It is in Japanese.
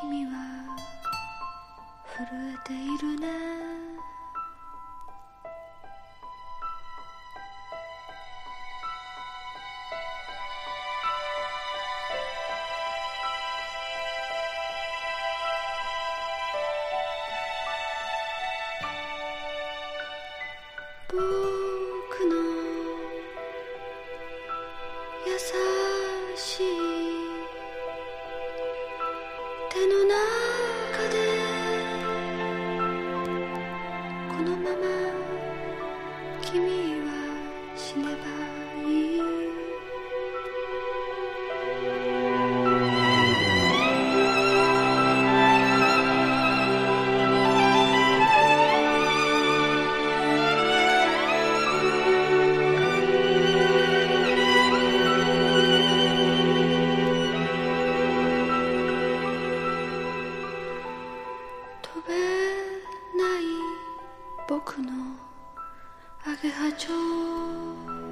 君は震えているね不。君は死ねばいい。飛べない僕の 하게 하죠.